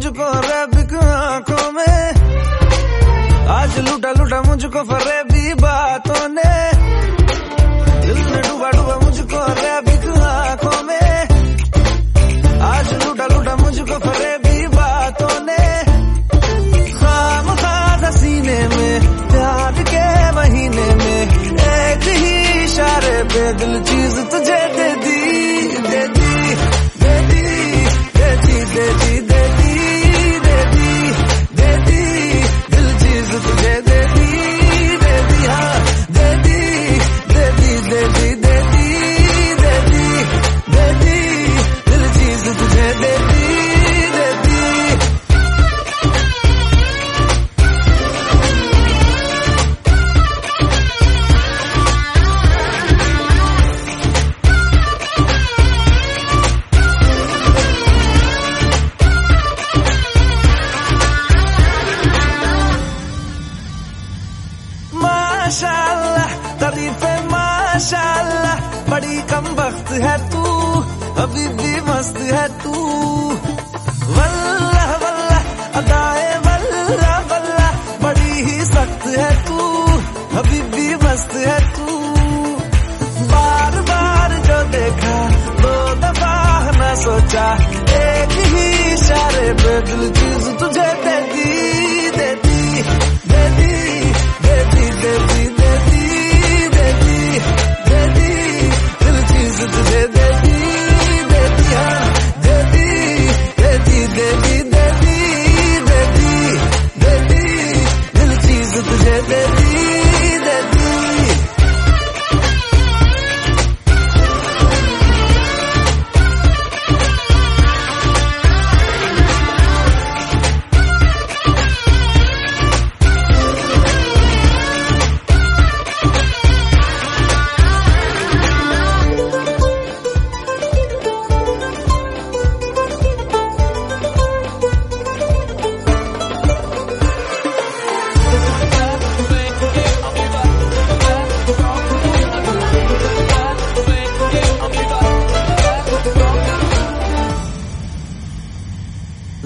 मुझको रेबिक आँखों में। आज लूटा लूटा मुझको फरेबी बातों ने। दिल में डूबा डूबा मुझको रेबिक आँखों में। आज लूटा लूटा मुझको फरेबी बातों ने। खाम खास सीने में, प्यार के महीने में। एक ही इशारे पे दिल चीज़ तुझे दे तारीफे माशाल्लाह, बड़ी कम वक्त है तू, अभी भी मस्त है तू। वल्लाह वल्लाह, अदाए वल्लाह वल्लाह, बड़ी ही सख्त है तू, अभी भी मस्त है तू। बार बार जो देखा, दो दफ़ा न सोचा, एक ही इशारे पे दिल चीज़ तुझे baby.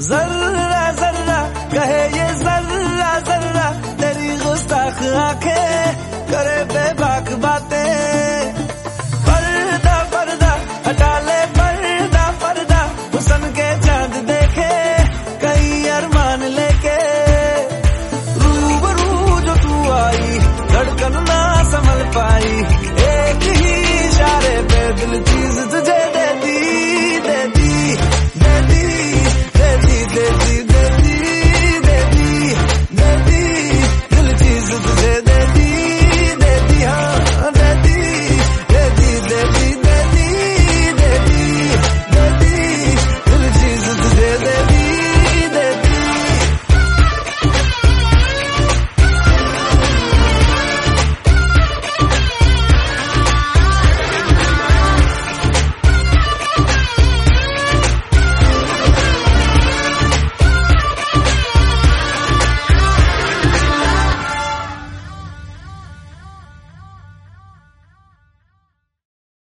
जर्रा जर्रा कहे ये जर्रा जर्रा तेरी गुस्ताख आँखें करे बेबाक बातें